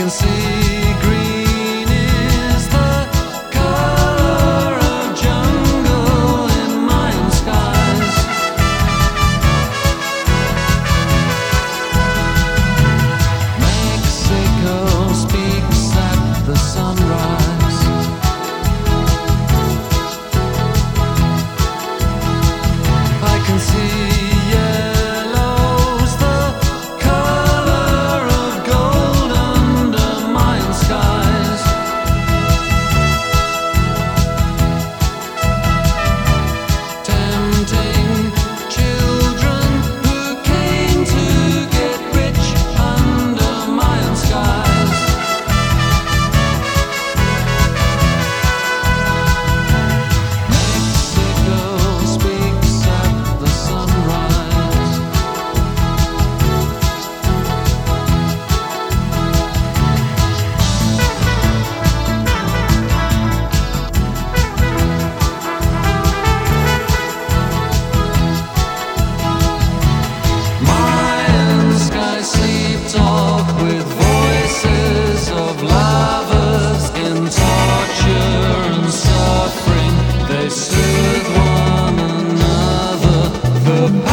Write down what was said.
can see The